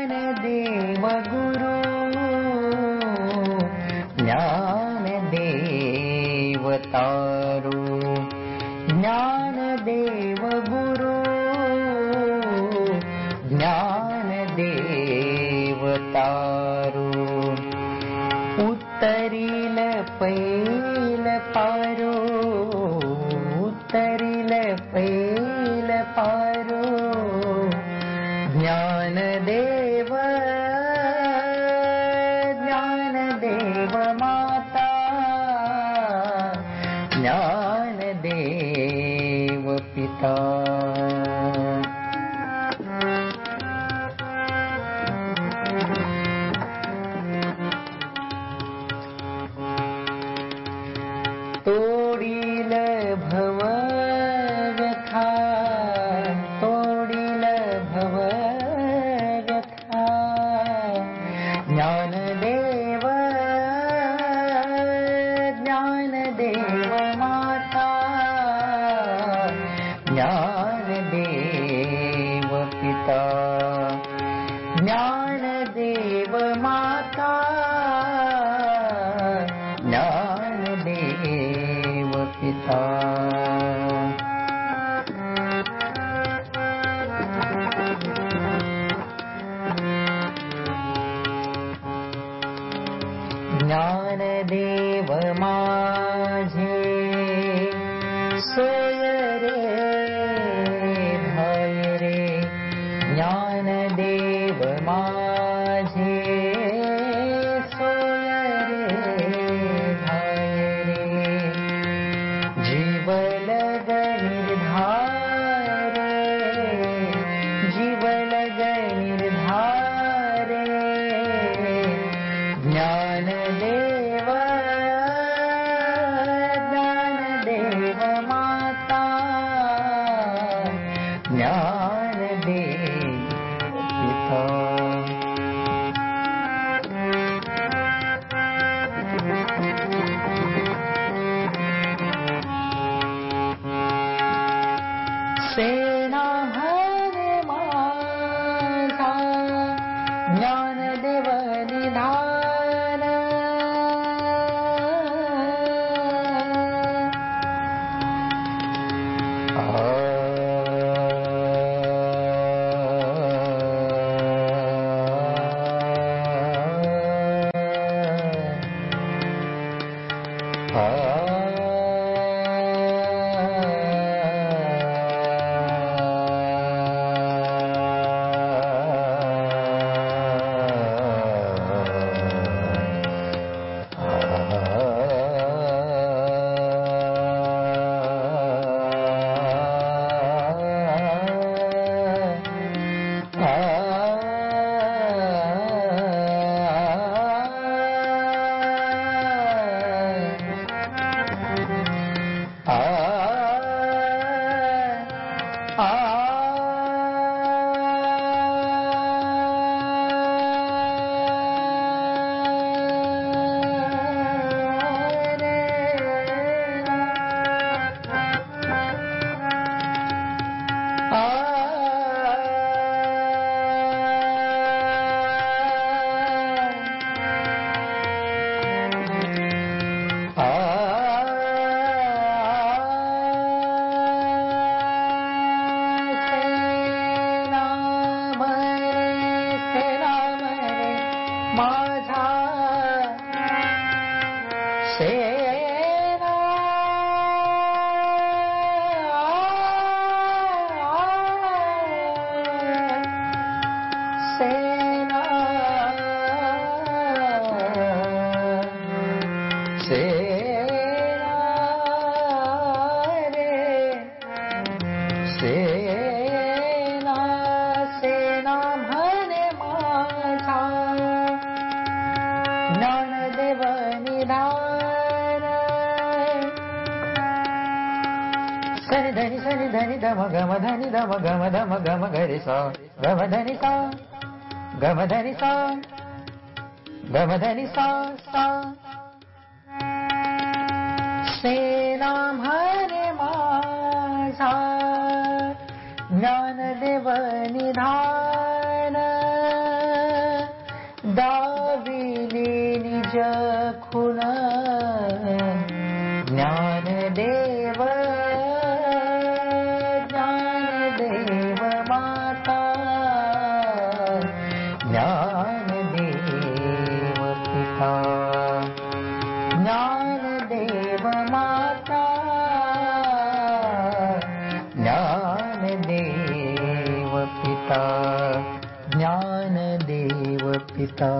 ज्ञानदेव गुरु ज्ञानदेव तारु ज्ञानदेव गुरु ज्ञानदेव तारु उत्तरिल पैल पारो ज्ञानदेव माझे. सोय रे धाय रे ज्ञानदेव माझे 好 माझा सेना निधान सनि धनि सनि धनि धम गम धनि धम गम धम गम गरि सा गम धनि सा गम धनि सा गम धनि सा सा सेना म्हणे माझा ज्ञानदेव निधान ज्ञानदेव ज्ञानदेव माता ज्ञानदेव पिता ज्ञानदेव माता ज्ञानदेव पिता ज्ञानदेव पिता।